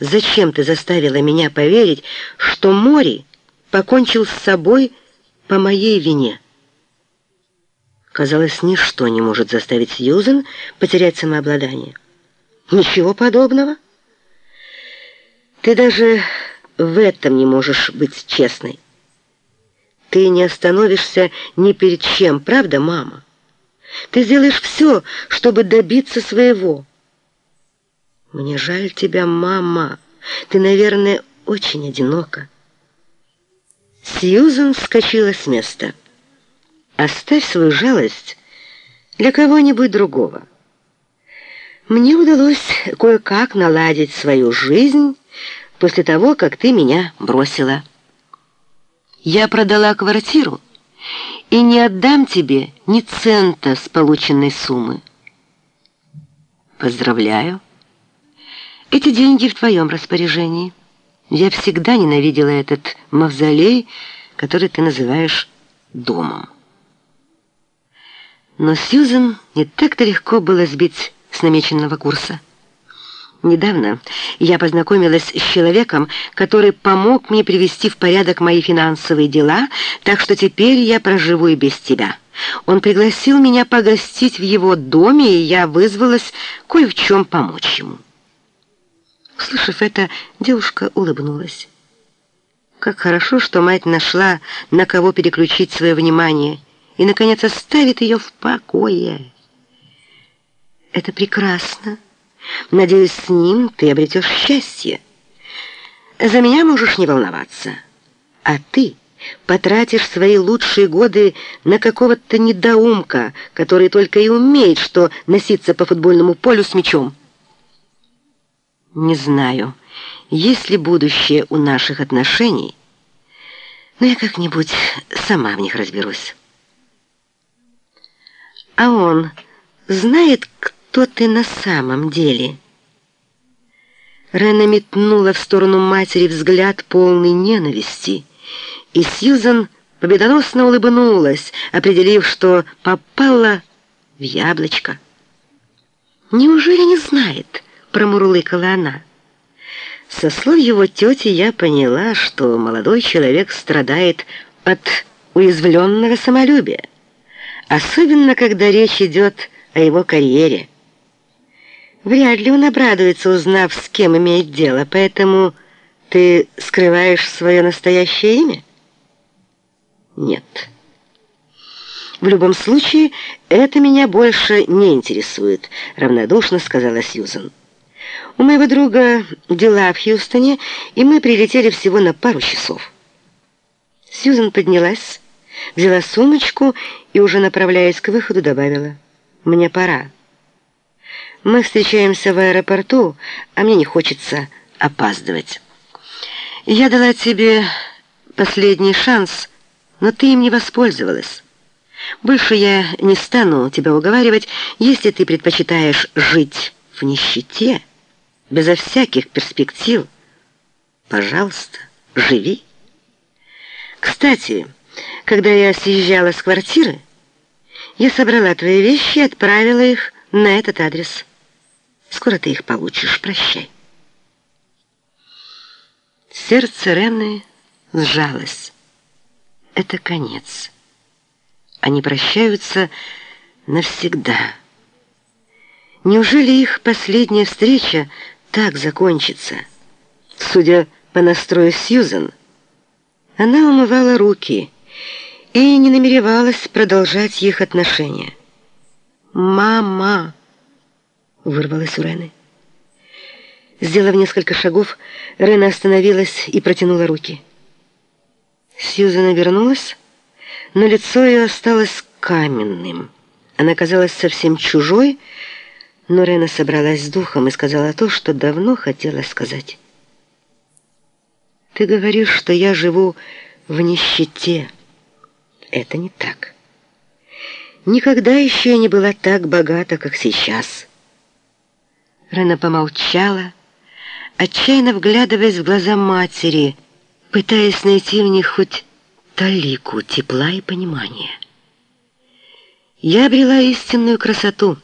Зачем ты заставила меня поверить, что Мори покончил с собой по моей вине?» Казалось, ничто не может заставить Сьюзен потерять самообладание. «Ничего подобного. Ты даже в этом не можешь быть честной. Ты не остановишься ни перед чем, правда, мама? Ты сделаешь все, чтобы добиться своего». «Мне жаль тебя, мама. Ты, наверное, очень одинока». Сьюзен вскочила с места. «Оставь свою жалость для кого-нибудь другого. Мне удалось кое-как наладить свою жизнь после того, как ты меня бросила. Я продала квартиру и не отдам тебе ни цента с полученной суммы. Поздравляю. Эти деньги в твоем распоряжении. Я всегда ненавидела этот мавзолей, который ты называешь домом. Но Сьюзен не так-то легко было сбить с намеченного курса. Недавно я познакомилась с человеком, который помог мне привести в порядок мои финансовые дела, так что теперь я проживу и без тебя. Он пригласил меня погостить в его доме, и я вызвалась кое в чем помочь ему. Услышав это, девушка улыбнулась. Как хорошо, что мать нашла, на кого переключить свое внимание, и, наконец, оставит ее в покое. Это прекрасно. Надеюсь, с ним ты обретешь счастье. За меня можешь не волноваться. А ты потратишь свои лучшие годы на какого-то недоумка, который только и умеет, что носиться по футбольному полю с мячом. Не знаю, есть ли будущее у наших отношений, но я как-нибудь сама в них разберусь. А он знает, кто ты на самом деле? Рена метнула в сторону матери взгляд полный ненависти, и Сьюзан победоносно улыбнулась, определив, что попала в яблочко. «Неужели не знает?» Промурлыкала она. Со слов его тети я поняла, что молодой человек страдает от уязвленного самолюбия, особенно когда речь идет о его карьере. Вряд ли он обрадуется, узнав, с кем имеет дело, поэтому ты скрываешь свое настоящее имя? Нет. В любом случае, это меня больше не интересует, равнодушно сказала Сьюзен. У моего друга дела в Хьюстоне, и мы прилетели всего на пару часов. Сьюзан поднялась, взяла сумочку и, уже направляясь к выходу, добавила, «Мне пора. Мы встречаемся в аэропорту, а мне не хочется опаздывать. Я дала тебе последний шанс, но ты им не воспользовалась. Больше я не стану тебя уговаривать, если ты предпочитаешь жить в нищете» безо всяких перспектив. Пожалуйста, живи. Кстати, когда я съезжала с квартиры, я собрала твои вещи и отправила их на этот адрес. Скоро ты их получишь. Прощай. Сердце Рены сжалось. Это конец. Они прощаются навсегда. Неужели их последняя встреча так закончится. Судя по настрою Сьюзен, она умывала руки и не намеревалась продолжать их отношения. «Мама!» — вырвалась у Рены. Сделав несколько шагов, Рена остановилась и протянула руки. Сьюзан обернулась, но лицо ее осталось каменным. Она казалась совсем чужой, но Рена собралась с духом и сказала то, что давно хотела сказать. «Ты говоришь, что я живу в нищете. Это не так. Никогда еще я не была так богата, как сейчас». Рена помолчала, отчаянно вглядываясь в глаза матери, пытаясь найти в них хоть талику тепла и понимания. «Я обрела истинную красоту».